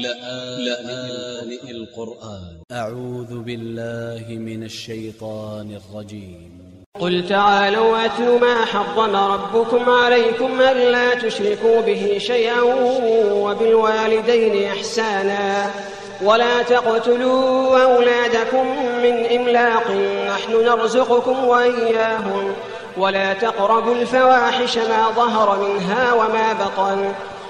لآن القرآن أ ع و ذ ب ا ل ل ه من ا ل ش ي ط ا ن ا ل ج ي م قل تعالوا أتل ما حرم ربكم عليكم ألا تشركوا به شيئا وبالوالدين إحسانا ولا تقتلوا أولادكم من إملاق نحن نرزقكم وإياهم ولا تقربوا الفواحش ما ظهر منها وما بطن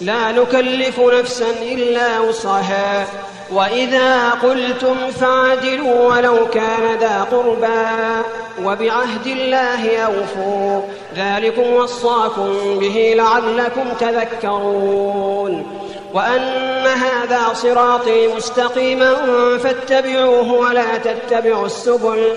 لا نكلف نفسا إلا وصاها وإذا قلتم فعدلوا ولو كان ذا قربى وبعهد الله أوفوا. ذلكم وصاكم به لعلكم تذكرون. وأن هذا صراطي مستقيما فاتبعوه ولا تتبعوا السبل.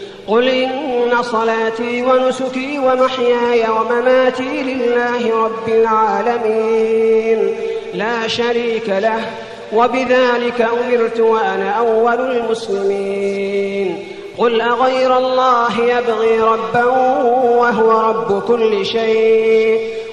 قل إن صلاتي ونسكي ومحياي ومماتي لله رب العالمين لا شريك له وبذلك أمرت وأنا أول المسلمين قل أغير الله يبغي ربا وهو رب كل شيء